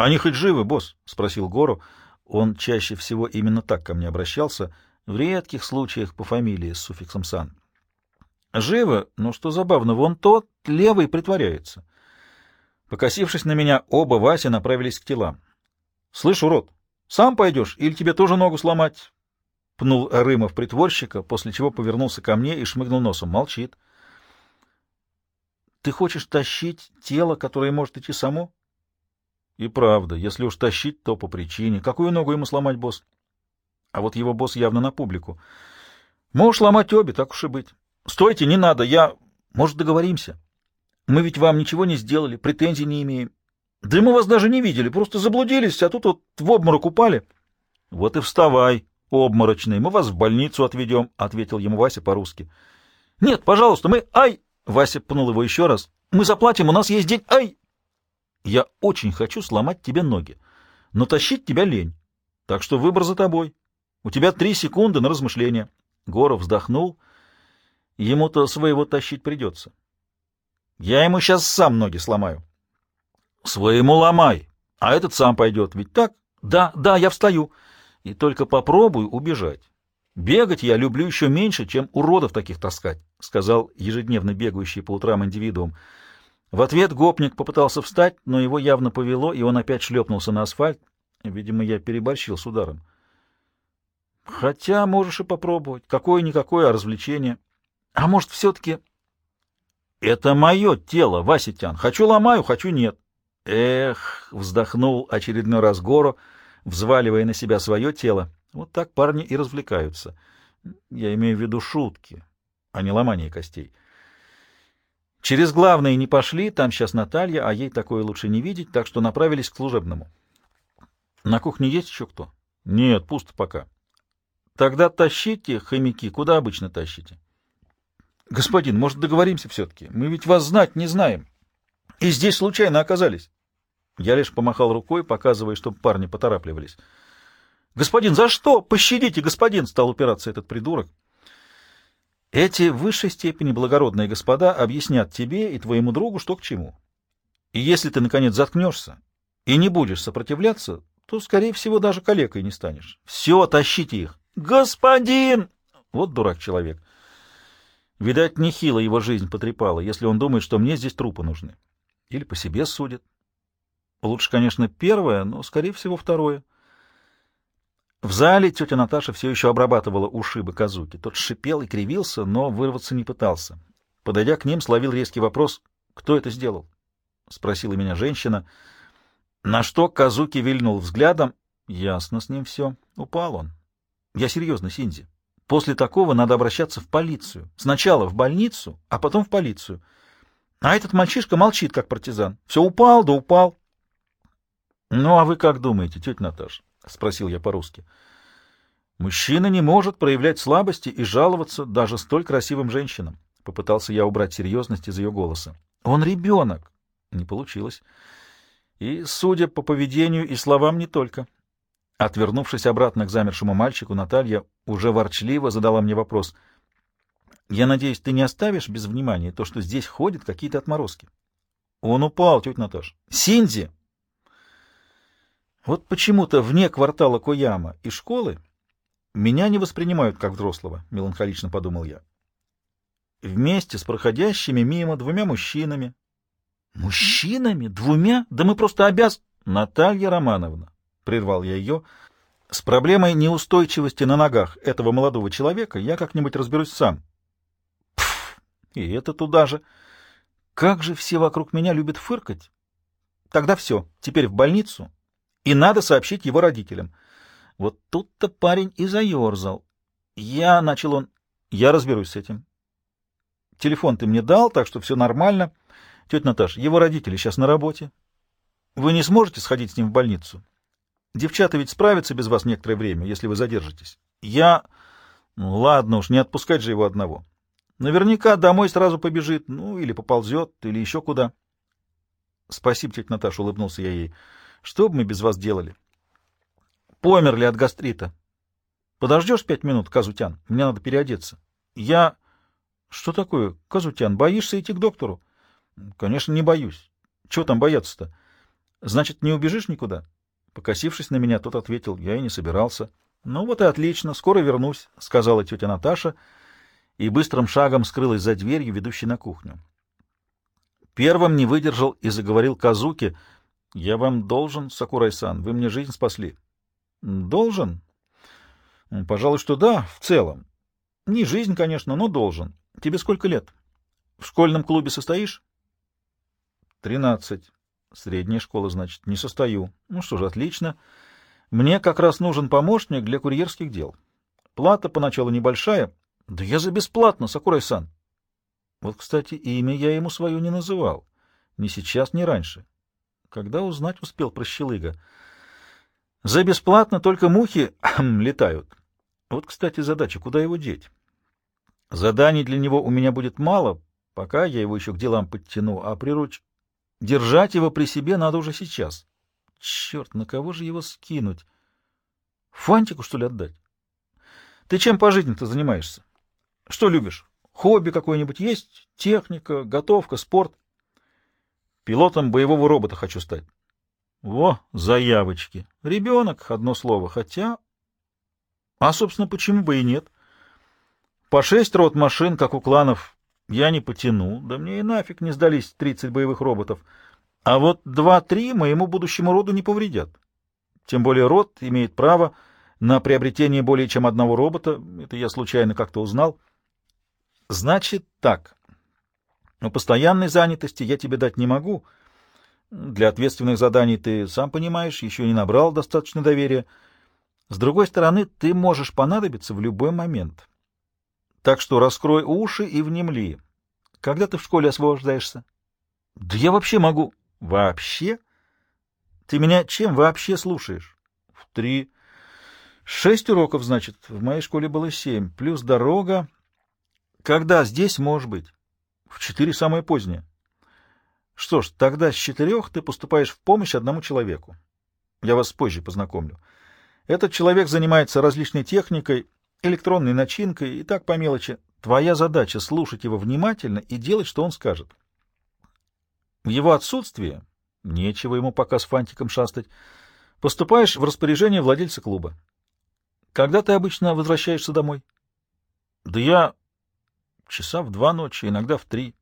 Они хоть живы, босс? — спросил Гору. Он чаще всего именно так ко мне обращался, в редких случаях по фамилии с суффиксом «сан». Живы, но что забавно, вон тот левый притворяется. Покосившись на меня, оба Вася направились к телам. — Слышь, урод, сам пойдешь или тебе тоже ногу сломать? — пнул Рымов притворщика, после чего повернулся ко мне и шмыгнул носом. Молчит. — Ты хочешь тащить тело, которое может идти само? — И правда, если уж тащить, то по причине. Какую ногу ему сломать, босс? А вот его босс явно на публику. — Можешь ломать обе, так уж и быть. — Стойте, не надо, я... Может, договоримся? Мы ведь вам ничего не сделали, претензий не имеем. Да мы вас даже не видели, просто заблудились, а тут вот в обморок упали. — Вот и вставай, обморочный, мы вас в больницу отведем, — ответил ему Вася по-русски. — Нет, пожалуйста, мы... Ай! — Вася пнул его еще раз. — Мы заплатим, у нас есть день... Ай! — Я очень хочу сломать тебе ноги, но тащить тебя лень. Так что выбор за тобой. У тебя три секунды на размышление. Горов вздохнул. Ему-то своего тащить придется. Я ему сейчас сам ноги сломаю. Своему ломай, а этот сам пойдет. Ведь так? Да, да, я встаю. И только попробуй убежать. Бегать я люблю еще меньше, чем уродов таких таскать, — сказал ежедневно бегающий по утрам индивидуум. В ответ гопник попытался встать, но его явно повело, и он опять шлепнулся на асфальт. Видимо, я переборщил с ударом. Хотя можешь и попробовать. Какое-никакое а развлечение. А может, все-таки... Это мое тело, Васитян. Хочу ломаю, хочу нет. Эх, вздохнул очередной раз Гору, взваливая на себя свое тело. Вот так парни и развлекаются. Я имею в виду шутки, а не ломание костей. Через главные не пошли, там сейчас Наталья, а ей такое лучше не видеть, так что направились к служебному. На кухне есть еще кто? Нет, пусто пока. Тогда тащите, хомяки, куда обычно тащите? Господин, может, договоримся все-таки? Мы ведь вас знать не знаем. И здесь случайно оказались. Я лишь помахал рукой, показывая, чтобы парни поторапливались. «Господин, за что? Пощадите, господин!» — стал упираться этот придурок. Эти в высшей степени благородные господа объяснят тебе и твоему другу, что к чему. И если ты, наконец, заткнешься и не будешь сопротивляться, то, скорее всего, даже калекой не станешь. Все, тащите их. «Господин!» Вот дурак человек. Видать, нехило его жизнь потрепала, если он думает, что мне здесь трупы нужны. Или по себе судит. Лучше, конечно, первое, но, скорее всего, второе. В зале тетя Наташа все еще обрабатывала ушибы Казуки. Тот шипел и кривился, но вырваться не пытался. Подойдя к ним, словил резкий вопрос «Кто это сделал?» — спросила меня женщина. На что Казуки вильнул взглядом. Ясно с ним все. Упал он. Я серьезно, Синди. После такого надо обращаться в полицию. Сначала в больницу, а потом в полицию. А этот мальчишка молчит, как партизан. Все упал, да упал. — Ну, а вы как думаете, тетя Наташа? — спросил я по-русски. — Мужчина не может проявлять слабости и жаловаться даже столь красивым женщинам. Попытался я убрать серьезность из ее голоса. — Он ребенок. Не получилось. И, судя по поведению и словам, не только. Отвернувшись обратно к замершему мальчику, Наталья уже ворчливо задала мне вопрос. «Я надеюсь, ты не оставишь без внимания то, что здесь ходят какие-то отморозки?» «Он упал, тетя Наташа». «Синди!» Вот почему-то вне квартала Кояма и школы меня не воспринимают как взрослого, — меланхолично подумал я. Вместе с проходящими мимо двумя мужчинами. Мужчинами? Двумя? Да мы просто обяз... Наталья Романовна, — прервал я ее, — с проблемой неустойчивости на ногах этого молодого человека я как-нибудь разберусь сам. Пф, и это туда же. Как же все вокруг меня любят фыркать. Тогда все, теперь в больницу, и надо сообщить его родителям. Вот тут-то парень и заерзал. Я, — начал он, — я разберусь с этим. Телефон ты мне дал, так что все нормально. Тетя Наташа, его родители сейчас на работе. Вы не сможете сходить с ним в больницу? Девчата ведь справятся без вас некоторое время, если вы задержитесь. Я... Ну, ладно уж, не отпускать же его одного. Наверняка домой сразу побежит, ну, или поползет, или еще куда. Спасибо, тетя Наташа, улыбнулся я ей. Что бы мы без вас делали? Померли от гастрита. Подождешь пять минут, Казутян? Мне надо переодеться. Я... Что такое, Казутян, боишься идти к доктору? Конечно, не боюсь. Чего там бояться-то? Значит, не убежишь никуда? Покосившись на меня, тот ответил, я и не собирался. Ну вот и отлично, скоро вернусь, — сказала тетя Наташа, и быстрым шагом скрылась за дверью, ведущей на кухню. Первым не выдержал и заговорил Казуки. — Я вам должен, Сакурай-сан, вы мне жизнь спасли. — Должен? — Пожалуй, что да, в целом. Не жизнь, конечно, но должен. Тебе сколько лет? В школьном клубе состоишь? — Тринадцать. Средняя школа, значит. Не состою. Ну что же, отлично. Мне как раз нужен помощник для курьерских дел. Плата поначалу небольшая. Да я за бесплатно, Сакурай-сан. Вот, кстати, имя я ему свое не называл. Ни сейчас, ни раньше. Когда узнать успел про щелыга? За бесплатно только мухи летают. Вот, кстати, задача, куда его деть? Заданий для него у меня будет мало, пока я его еще к делам подтяну, а приручь Держать его при себе надо уже сейчас. Черт, на кого же его скинуть? Фантику, что ли, отдать? Ты чем по жизни-то занимаешься? Что любишь? Хобби какое-нибудь есть? Техника, готовка, спорт? Пилотом боевого робота хочу стать. Во, заявочки. Ребенок, одно слово, хотя... А, собственно, почему бы и нет? По шесть рот машин, как у кланов я не потяну, да мне и нафиг не сдались 30 боевых роботов. А вот два-три моему будущему роду не повредят. Тем более род имеет право на приобретение более чем одного робота. Это я случайно как-то узнал. Значит так. Но постоянной занятости я тебе дать не могу. Для ответственных заданий ты, сам понимаешь, еще не набрал достаточно доверия. С другой стороны, ты можешь понадобиться в любой момент. Так что раскрой уши и внемли. Когда ты в школе освобождаешься? Да я вообще могу. Вообще? Ты меня чем вообще слушаешь? В три. Шесть уроков, значит. В моей школе было семь. Плюс дорога. Когда здесь может быть? В четыре самое позднее. Что ж, тогда с четырех ты поступаешь в помощь одному человеку. Я вас позже познакомлю. Этот человек занимается различной техникой, электронной начинкой и так по мелочи. Твоя задача — слушать его внимательно и делать, что он скажет. В его отсутствие нечего ему пока с фантиком шастать. Поступаешь в распоряжение владельца клуба. Когда ты обычно возвращаешься домой? Да я часа в два ночи, иногда в три.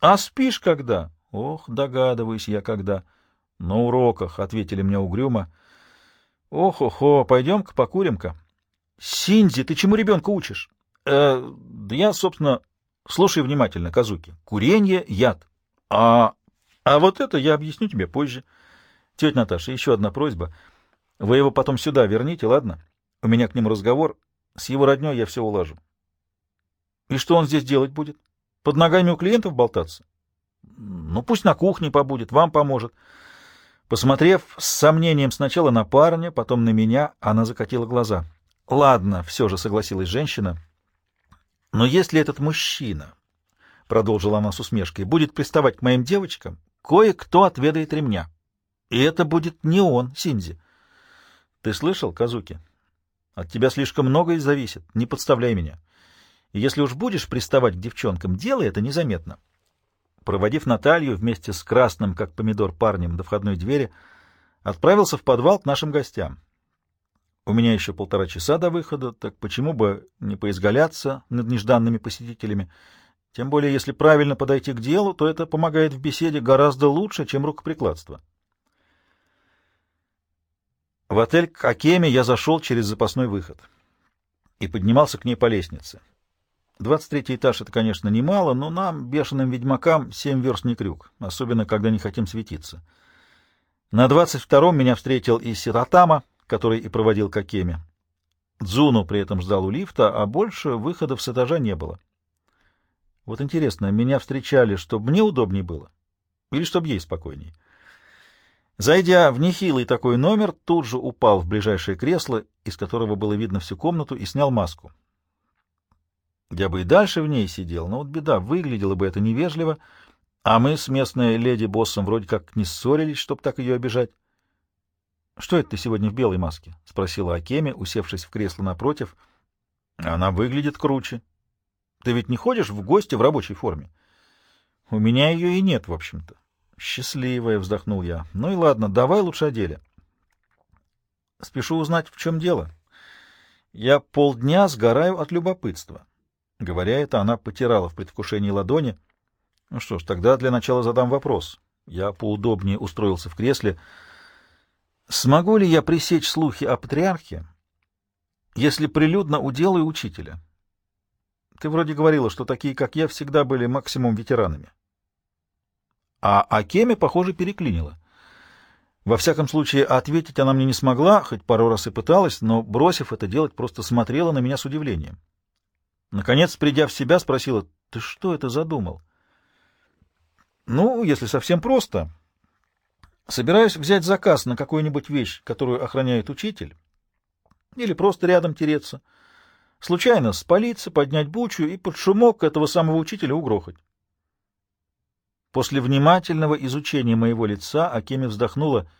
А спишь когда? Ох, догадываюсь я когда. На уроках, — ответили мне угрюмо. Ох-охо, пойдем-ка покурим-ка. Синзи, ты чему ребенка учишь? Э, да я, собственно, слушай внимательно, Казуки. Курение — яд. А, а вот это я объясню тебе позже. Тетя Наташа, еще одна просьба. Вы его потом сюда верните, ладно? У меня к нему разговор. С его родней я все улажу. И что он здесь делать будет? Под ногами у клиентов болтаться? Ну, пусть на кухне побудет, вам поможет. Посмотрев с сомнением сначала на парня, потом на меня, она закатила глаза. Ладно, все же согласилась женщина. Но если этот мужчина, — продолжила она с усмешкой, — будет приставать к моим девочкам, кое-кто отведает ремня. И это будет не он, Синзи. Ты слышал, Казуки? От тебя слишком многое зависит. Не подставляй меня. Если уж будешь приставать к девчонкам, делай это незаметно. Проводив Наталью вместе с красным, как помидор, парнем до входной двери, отправился в подвал к нашим гостям. У меня еще полтора часа до выхода, так почему бы не поизгаляться над нежданными посетителями? Тем более, если правильно подойти к делу, то это помогает в беседе гораздо лучше, чем рукоприкладство. В отель к Акеме я зашел через запасной выход и поднимался к ней по лестнице. Двадцать третий этаж — это, конечно, немало, но нам, бешеным ведьмакам, семь верст не крюк, особенно когда не хотим светиться. На двадцать втором меня встретил и Сиратама, который и проводил Кокеми. Дзуну при этом ждал у лифта, а больше выходов с этажа не было. Вот интересно, меня встречали, чтобы мне удобнее было? Или чтобы ей спокойней? Зайдя в нехилый такой номер, тут же упал в ближайшее кресло, из которого было видно всю комнату, и снял маску. Я бы и дальше в ней сидел, но вот беда, выглядело бы это невежливо, а мы с местной леди-боссом вроде как не ссорились, чтобы так ее обижать. Что это ты сегодня в белой маске? — спросила Акеми, усевшись в кресло напротив. — Она выглядит круче. — Ты ведь не ходишь в гости в рабочей форме? — У меня ее и нет, в общем-то. Счастливая, вздохнул я. Ну и ладно, давай лучше о деле. Спешу узнать, в чем дело. Я полдня сгораю от любопытства. Говоря это, она потирала в предвкушении ладони. Ну что ж, тогда для начала задам вопрос. Я поудобнее устроился в кресле. Смогу ли я пресечь слухи о патриархе, если прилюдно уделаю учителя? Ты вроде говорила, что такие, как я, всегда были максимум ветеранами. А Акеме, похоже, переклинила. Во всяком случае, ответить она мне не смогла, хоть пару раз и пыталась, но, бросив это делать, просто смотрела на меня с удивлением. Наконец, придя в себя, спросила, «Ты что это задумал?» «Ну, если совсем просто. Собираюсь взять заказ на какую-нибудь вещь, которую охраняет учитель, или просто рядом тереться. Случайно спалиться, поднять бучу и под шумок этого самого учителя угрохать. После внимательного изучения моего лица Акеми вздохнула.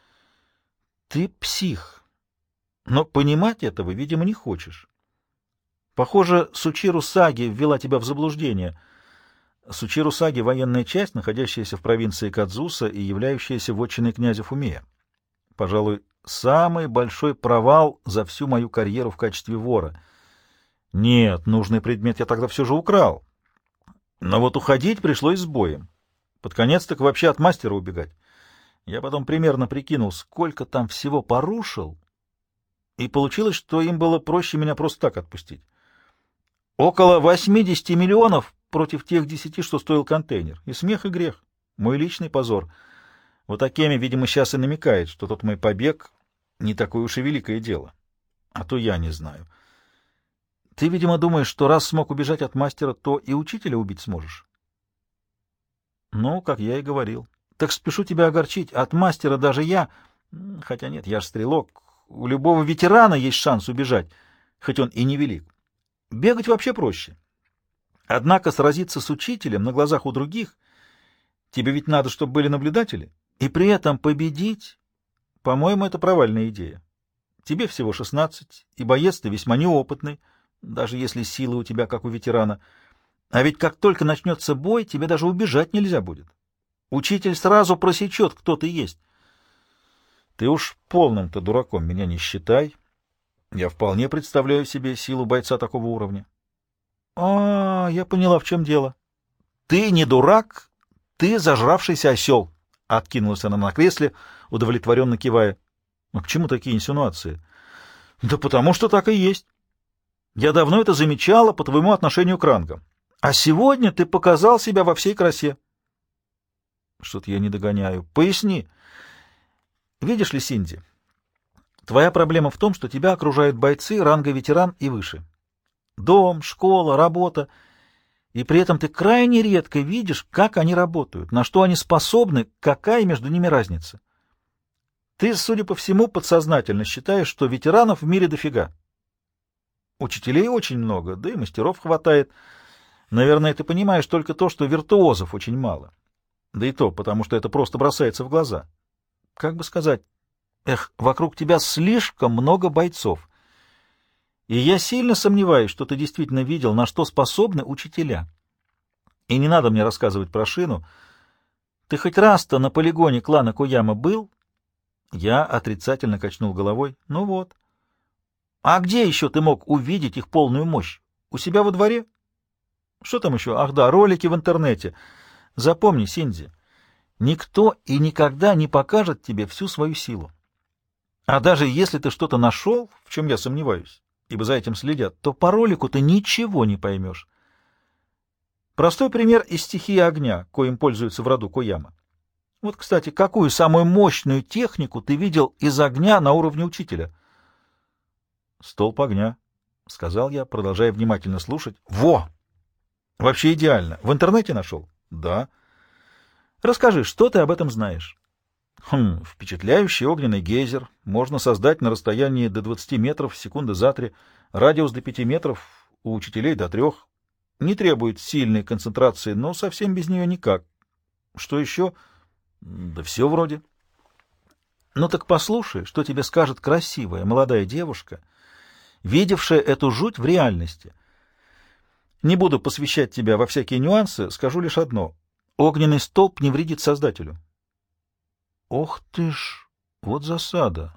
— Ты псих. Но понимать этого, видимо, не хочешь. Похоже, Сучиру Саги ввела тебя в заблуждение. Сучиру Саги — военная часть, находящаяся в провинции Кадзуса и являющаяся вотчиной князя Фумея. Пожалуй, самый большой провал за всю мою карьеру в качестве вора. Нет, нужный предмет я тогда все же украл. Но вот уходить пришлось с боем. Под конец так вообще от мастера убегать. Я потом примерно прикинул, сколько там всего порушил, и получилось, что им было проще меня просто так отпустить. Около 80 миллионов против тех десяти, что стоил контейнер. И смех, и грех. Мой личный позор. Вот Акеми, видимо, сейчас и намекает, что тот мой побег не такое уж и великое дело. А то я не знаю. Ты, видимо, думаешь, что раз смог убежать от мастера, то и учителя убить сможешь. Ну, как я и говорил. Так спешу тебя огорчить. От мастера даже я... Хотя нет, я ж стрелок. У любого ветерана есть шанс убежать, хоть он и невелик. Бегать вообще проще. Однако сразиться с учителем на глазах у других... Тебе ведь надо, чтобы были наблюдатели. И при этом победить... По-моему, это провальная идея. Тебе всего шестнадцать, и боец ты весьма неопытный, даже если силы у тебя, как у ветерана — а ведь как только начнется бой, тебе даже убежать нельзя будет. Учитель сразу просечет, кто ты есть. Ты уж полным-то дураком меня не считай. Я вполне представляю себе силу бойца такого уровня. А, я поняла, в чем дело. Ты не дурак, ты зажравшийся осел. Откинулась она на кресле, удовлетворенно кивая. А почему такие инсинуации? Да потому что так и есть. Я давно это замечала по твоему отношению к рангам. А сегодня ты показал себя во всей красе. Что-то я не догоняю. Поясни. Видишь ли, Синди, твоя проблема в том, что тебя окружают бойцы ранга ветеран и выше. Дом, школа, работа. И при этом ты крайне редко видишь, как они работают, на что они способны, какая между ними разница. Ты, судя по всему, подсознательно считаешь, что ветеранов в мире дофига. Учителей очень много, да и мастеров хватает — Наверное, ты понимаешь только то, что виртуозов очень мало. Да и то, потому что это просто бросается в глаза. Как бы сказать, эх, вокруг тебя слишком много бойцов. И я сильно сомневаюсь, что ты действительно видел, на что способны учителя. И не надо мне рассказывать про шину. Ты хоть раз-то на полигоне клана Куяма был? Я отрицательно качнул головой. Ну вот. А где еще ты мог увидеть их полную мощь? У себя во дворе? — что там еще? Ах да, ролики в интернете. Запомни, Синди, никто и никогда не покажет тебе всю свою силу. А даже если ты что-то нашел, в чем я сомневаюсь, ибо за этим следят, то по ролику ты ничего не поймешь. Простой пример из стихии огня, коим пользуются в роду Кояма. Вот, кстати, какую самую мощную технику ты видел из огня на уровне учителя? Столб огня, — сказал я, продолжая внимательно слушать. Во! Вообще идеально. В интернете нашел? Да. Расскажи, что ты об этом знаешь? Хм, впечатляющий огненный гейзер. Можно создать на расстоянии до 20 метров секунды за три. Радиус до 5 метров, у учителей до трех. Не требует сильной концентрации, но совсем без нее никак. Что еще? Да все вроде. Ну так послушай, что тебе скажет красивая молодая девушка, видевшая эту жуть в реальности. Не буду посвящать тебя во всякие нюансы, скажу лишь одно. Огненный столб не вредит Создателю. Ох ты ж, вот засада.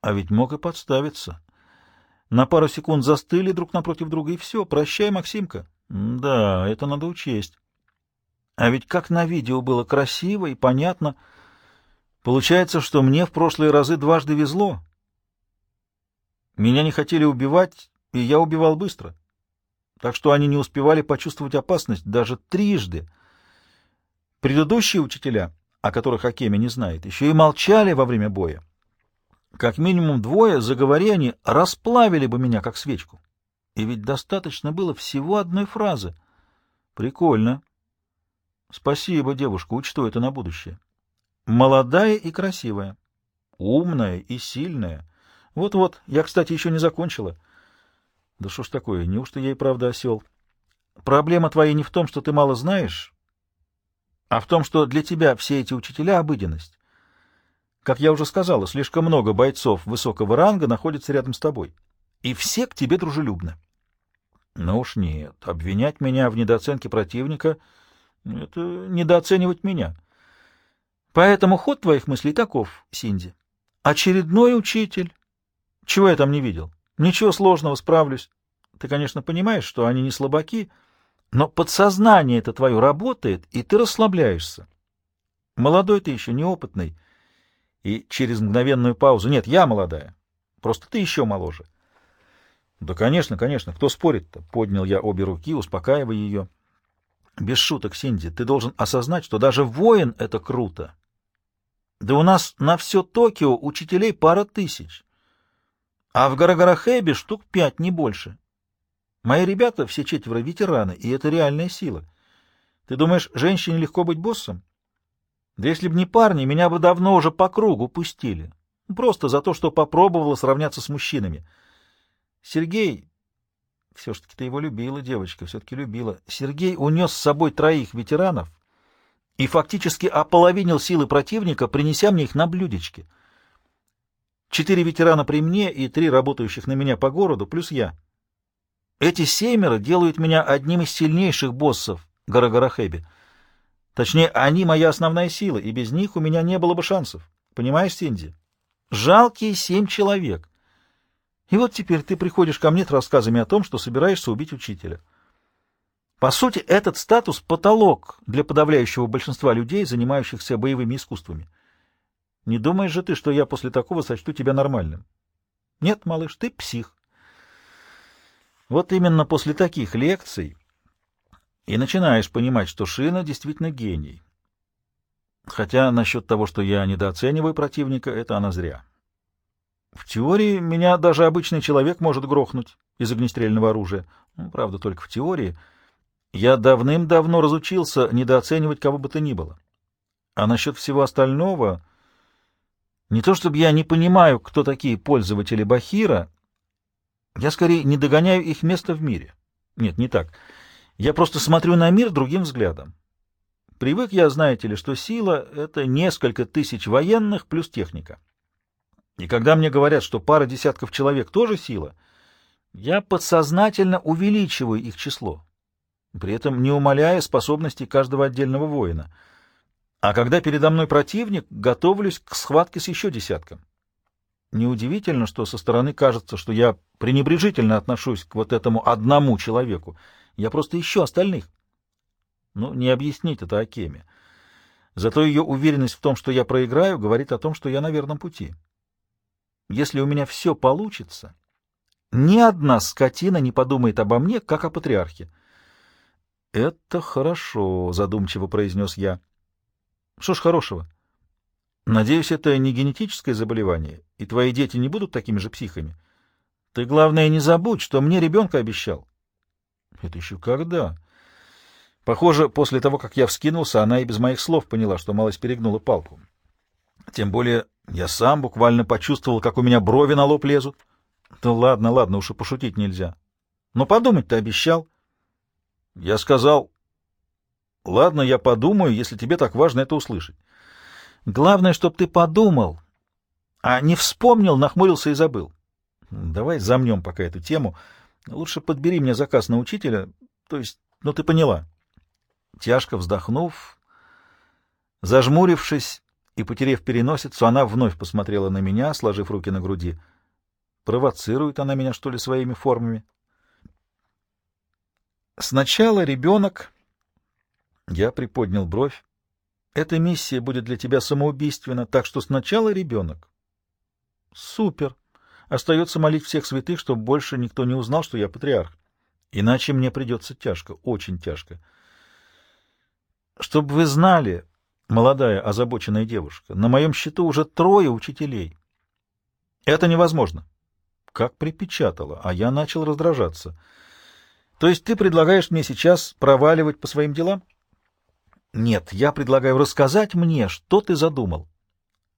А ведь мог и подставиться. На пару секунд застыли друг напротив друга, и все. Прощай, Максимка. Да, это надо учесть. А ведь как на видео было красиво и понятно. Получается, что мне в прошлые разы дважды везло. Меня не хотели убивать, и я убивал быстро. Так что они не успевали почувствовать опасность даже трижды. Предыдущие учителя, о которых Акеми не знает, еще и молчали во время боя. Как минимум двое, заговори расплавили бы меня, как свечку. И ведь достаточно было всего одной фразы. Прикольно. Спасибо, девушка, учту это на будущее. Молодая и красивая. Умная и сильная. Вот-вот, я, кстати, еще не закончила. Да что ж такое, неужто и правда осел? Проблема твоя не в том, что ты мало знаешь, а в том, что для тебя все эти учителя — обыденность. Как я уже сказала, слишком много бойцов высокого ранга находится рядом с тобой, и все к тебе дружелюбны. Ну уж нет, обвинять меня в недооценке противника — это недооценивать меня. Поэтому ход твоих мыслей таков, Синди. Очередной учитель. Чего я там не видел? Ничего сложного, справлюсь. Ты, конечно, понимаешь, что они не слабаки, но подсознание это твое работает, и ты расслабляешься. Молодой ты еще, неопытный — и через мгновенную паузу «Нет, я молодая. Просто ты еще моложе». «Да, конечно, конечно. Кто спорит-то?» — поднял я обе руки, успокаивая ее. «Без шуток, Синди, ты должен осознать, что даже воин — это круто. Да у нас на все Токио учителей пара тысяч, а в Гарагарахебе штук пять, не больше. Мои ребята все четверо ветераны, и это реальная сила. Ты думаешь, женщине легко быть боссом? Да если б не парни, меня бы давно уже по кругу пустили. Просто за то, что попробовала сравняться с мужчинами. Сергей... Все-таки ты его любила, девочка, все-таки любила. Сергей унес с собой троих ветеранов и фактически ополовинил силы противника, принеся мне их на блюдечке. Четыре ветерана при мне и три работающих на меня по городу, плюс я. Эти семеро делают меня одним из сильнейших боссов Гарагарахеби. Точнее, они моя основная сила, и без них у меня не было бы шансов. Понимаешь, Синди? Жалкие семь человек. И вот теперь ты приходишь ко мне с рассказами о том, что собираешься убить учителя. По сути, этот статус — потолок для подавляющего большинства людей, занимающихся боевыми искусствами. Не думаешь же ты, что я после такого сочту тебя нормальным? Нет, малыш, ты псих. Вот именно после таких лекций и начинаешь понимать, что Шина действительно гений. Хотя насчет того, что я недооцениваю противника, это она зря. В теории меня даже обычный человек может грохнуть из огнестрельного оружия. Ну, правда, только в теории. Я давным-давно разучился недооценивать кого бы то ни было. А насчет всего остального... Не то чтобы я не понимаю, кто такие пользователи Бахира, я скорее не догоняю их место в мире. Нет, не так. Я просто смотрю на мир другим взглядом. Привык я, знаете ли, что сила — это несколько тысяч военных плюс техника. И когда мне говорят, что пара десятков человек тоже сила, я подсознательно увеличиваю их число, при этом не умаляя способностей каждого отдельного воина. А когда передо мной противник, готовлюсь к схватке с еще десятком. Неудивительно, что со стороны кажется, что я пренебрежительно отношусь к вот этому одному человеку, я просто ищу остальных. Ну, не объяснить это Акеме. Зато ее уверенность в том, что я проиграю, говорит о том, что я на верном пути. Если у меня все получится, ни одна скотина не подумает обо мне, как о патриархе. — Это хорошо, — задумчиво произнес я. — Что ж хорошего? Надеюсь, это не генетическое заболевание, и твои дети не будут такими же психами. Ты, главное, не забудь, что мне ребенка обещал. Это еще когда? Похоже, после того, как я вскинулся, она и без моих слов поняла, что малость перегнула палку. Тем более я сам буквально почувствовал, как у меня брови на лоб лезут. Да ладно, ладно, уж и пошутить нельзя. Но подумать ты обещал. Я сказал, ладно, я подумаю, если тебе так важно это услышать. Главное, чтоб ты подумал, а не вспомнил, нахмурился и забыл. Давай замнем пока эту тему — Лучше подбери мне заказ на учителя, то есть, ну ты поняла. Тяжко вздохнув, зажмурившись и, потерев переносицу, она вновь посмотрела на меня, сложив руки на груди. Провоцирует она меня, что ли, своими формами? Сначала ребенок... Я приподнял бровь. Эта миссия будет для тебя самоубийственна, так что сначала ребенок. Супер. Остается молить всех святых, чтобы больше никто не узнал, что я патриарх. Иначе мне придется тяжко, очень тяжко. Чтобы вы знали, молодая озабоченная девушка, на моем счету уже трое учителей. Это невозможно. Как припечатало, а я начал раздражаться. То есть ты предлагаешь мне сейчас проваливать по своим делам? Нет, я предлагаю рассказать мне, что ты задумал.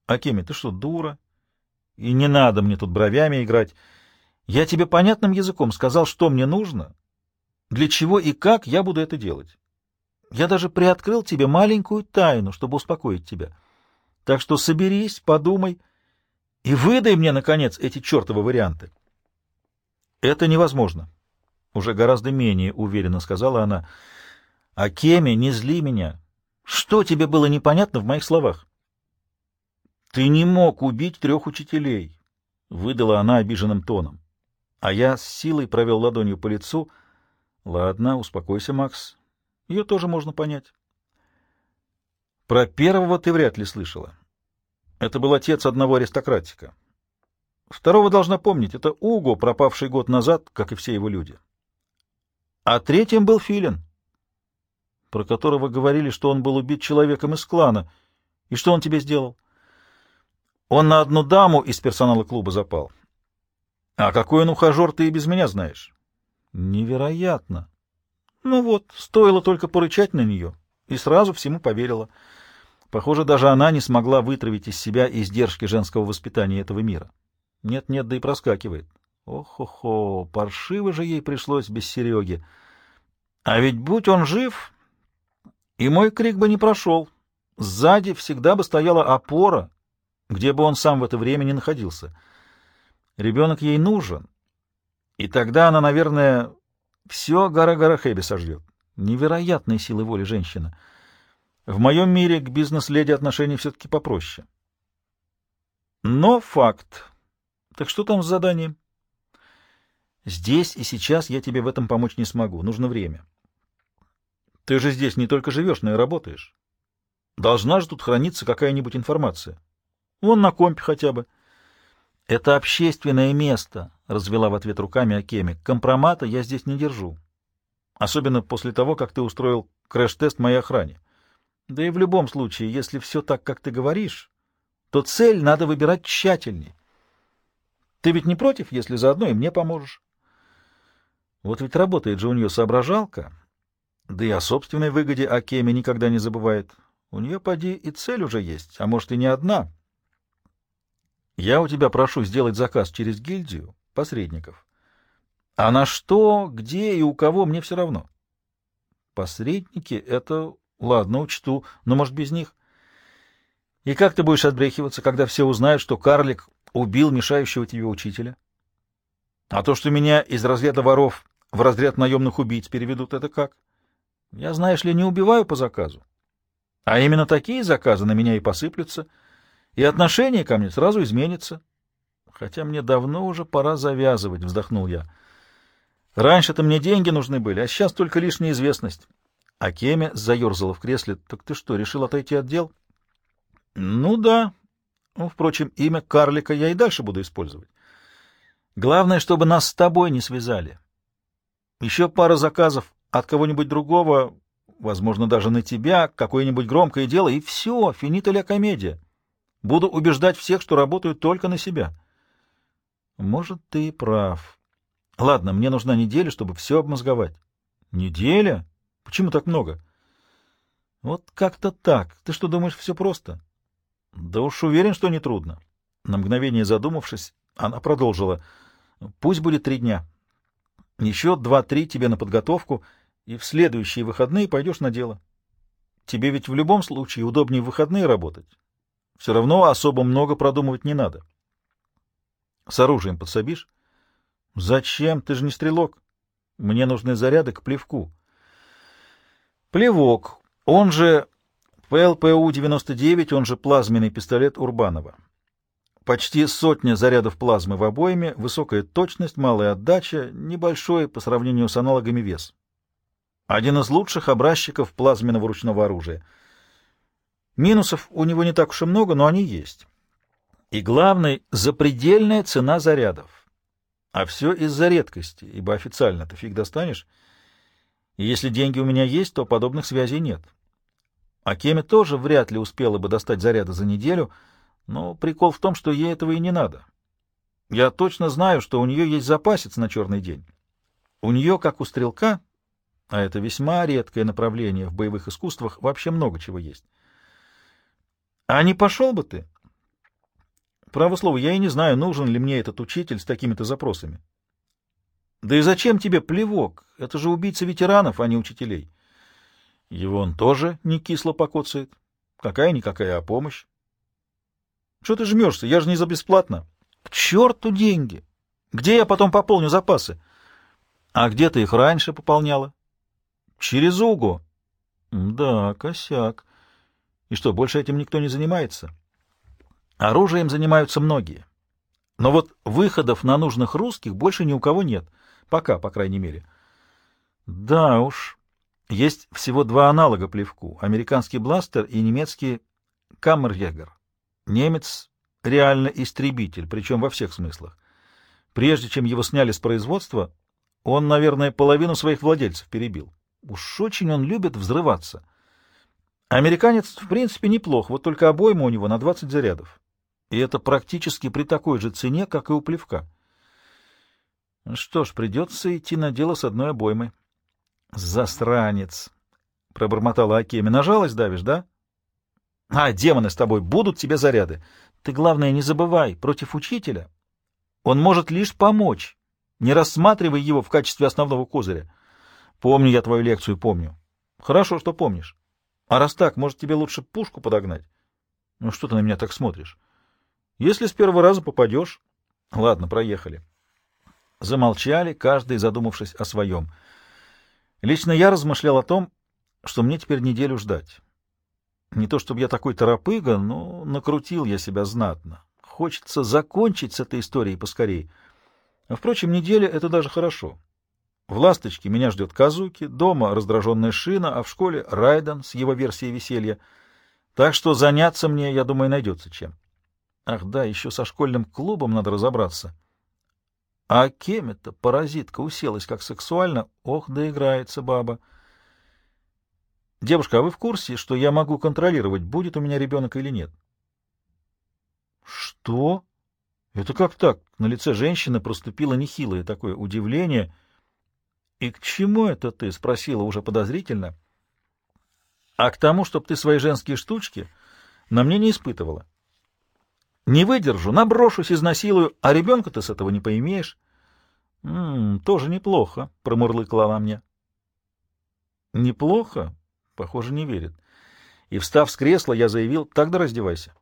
Акеми, ты что, дура? И не надо мне тут бровями играть. Я тебе понятным языком сказал, что мне нужно, для чего и как я буду это делать. Я даже приоткрыл тебе маленькую тайну, чтобы успокоить тебя. Так что соберись, подумай и выдай мне, наконец, эти чертовы варианты. Это невозможно. Уже гораздо менее уверенно сказала она. А Кеми, не зли меня. Что тебе было непонятно в моих словах? Ты не мог убить трех учителей, выдала она обиженным тоном. А я с силой провел ладонью по лицу. Ладно, успокойся, Макс. Ее тоже можно понять. Про первого ты вряд ли слышала. Это был отец одного аристократика. Второго должна помнить, это Уго, пропавший год назад, как и все его люди. А третьим был Филин, про которого говорили, что он был убит человеком из клана. И что он тебе сделал? Он на одну даму из персонала клуба запал. А какой он ухажер, ты и без меня знаешь. Невероятно. Ну вот, стоило только порычать на нее, и сразу всему поверила. Похоже, даже она не смогла вытравить из себя издержки женского воспитания этого мира. Нет-нет, да и проскакивает. Ох-хо-хо, паршиво же ей пришлось без Сереги. А ведь будь он жив, и мой крик бы не прошел. Сзади всегда бы стояла опора, где бы он сам в это время не находился. Ребенок ей нужен, и тогда она, наверное, все гора-гора Хэби сожрет. Невероятной силы воли женщина. В моем мире к бизнес-леди отношения все-таки попроще. Но факт. Так что там с заданием? Здесь и сейчас я тебе в этом помочь не смогу. Нужно время. Ты же здесь не только живешь, но и работаешь. Должна же тут храниться какая-нибудь информация. Вон на компе хотя бы. Это общественное место, — развела в ответ руками Акеми. Компромата я здесь не держу. Особенно после того, как ты устроил крэш-тест моей охране. Да и в любом случае, если все так, как ты говоришь, то цель надо выбирать тщательнее. Ты ведь не против, если заодно и мне поможешь? Вот ведь работает же у нее соображалка, да и о собственной выгоде Акеми никогда не забывает. У нее, поди, и цель уже есть, а может, и не одна — я у тебя прошу сделать заказ через гильдию посредников. А на что, где и у кого, мне все равно. Посредники — это... Ладно, учту, но, может, без них. И как ты будешь отбрехиваться, когда все узнают, что карлик убил мешающего тебе учителя? А то, что меня из разряда воров в разряд наемных убийц переведут, это как? Я, знаешь ли, не убиваю по заказу. А именно такие заказы на меня и посыплются — и отношение ко мне сразу изменится. Хотя мне давно уже пора завязывать, вздохнул я. Раньше-то мне деньги нужны были, а сейчас только лишняя известность. А Кеме заерзала в кресле. Так ты что, решил отойти от дел? Ну да. Ну, впрочем, имя карлика я и дальше буду использовать. Главное, чтобы нас с тобой не связали. Еще пара заказов от кого-нибудь другого, возможно, даже на тебя, какое-нибудь громкое дело, и все, финита ля комедия. Буду убеждать всех, что работаю только на себя. Может, ты и прав. Ладно, мне нужна неделя, чтобы все обмозговать. Неделя? Почему так много? Вот как-то так. Ты что, думаешь, все просто? Да уж уверен, что не трудно. На мгновение задумавшись, она продолжила. Пусть будет три дня. Еще два-три тебе на подготовку, и в следующие выходные пойдешь на дело. Тебе ведь в любом случае удобнее в выходные работать. Все равно особо много продумывать не надо. С оружием подсобишь? Зачем? Ты же не стрелок. Мне нужны заряды к плевку. Плевок, он же ПЛПУ-99, он же плазменный пистолет Урбанова. Почти сотня зарядов плазмы в обойме, высокая точность, малая отдача, небольшой по сравнению с аналогами вес. Один из лучших образчиков плазменного ручного оружия. Минусов у него не так уж и много, но они есть. И главный — запредельная цена зарядов. А все из-за редкости, ибо официально-то фиг достанешь. И если деньги у меня есть, то подобных связей нет. А Кеме тоже вряд ли успела бы достать заряда за неделю, но прикол в том, что ей этого и не надо. Я точно знаю, что у нее есть запасец на черный день. У нее, как у стрелка, а это весьма редкое направление в боевых искусствах, вообще много чего есть. А не пошел бы ты? Право слово, я и не знаю, нужен ли мне этот учитель с такими-то запросами. Да и зачем тебе плевок? Это же убийца ветеранов, а не учителей. Его он тоже не кисло покоцает. Какая-никакая, а помощь. Что ты жмешься? Я же не за бесплатно. К черту деньги! Где я потом пополню запасы? А где ты их раньше пополняла? Через Угу. Да, косяк. И что, больше этим никто не занимается? Оружием занимаются многие. Но вот выходов на нужных русских больше ни у кого нет. Пока, по крайней мере. Да уж. Есть всего два аналога плевку — американский бластер и немецкий каммерьегер. Немец реально истребитель, причем во всех смыслах. Прежде чем его сняли с производства, он, наверное, половину своих владельцев перебил. Уж очень он любит взрываться. Американец, в принципе, неплох, вот только обойма у него на 20 зарядов. И это практически при такой же цене, как и у плевка. Что ж, придется идти на дело с одной обоймой. «Засранец!» — пробормотала Акеми. «Нажалась, давишь, да?» «А, демоны с тобой, будут тебе заряды. Ты, главное, не забывай, против учителя он может лишь помочь. Не рассматривай его в качестве основного козыря. Помню я твою лекцию, помню. Хорошо, что помнишь. А раз так, может, тебе лучше пушку подогнать? Ну, что ты на меня так смотришь? Если с первого раза попадешь... Ладно, проехали». Замолчали, каждый задумавшись о своем — Лично я размышлял о том, что мне теперь неделю ждать. Не то чтобы я такой торопыга, но накрутил я себя знатно. Хочется закончить с этой историей поскорей. Впрочем, неделя — это даже хорошо. В «Ласточке» меня ждет Казуки, дома раздраженная шина, а в школе Райден с его версией веселья. Так что заняться мне, я думаю, найдется чем. Ах да, еще со школьным клубом надо разобраться. А Кемета, паразитка, уселась как сексуально. Ох, доиграется баба. Девушка, а вы в курсе, что я могу контролировать, будет у меня ребенок или нет? Что? Это как так? На лице женщины проступило нехилое такое удивление. И к чему это ты? Спросила уже подозрительно. А к тому, чтобы ты свои женские штучки на мне не испытывала. Не выдержу, наброшусь, изнасилую, а ребенка ты с этого не поимеешь. — М тоже неплохо, — промурлыкала она мне. — Неплохо? Похоже, не верит. И, встав с кресла, я заявил, — тогда раздевайся.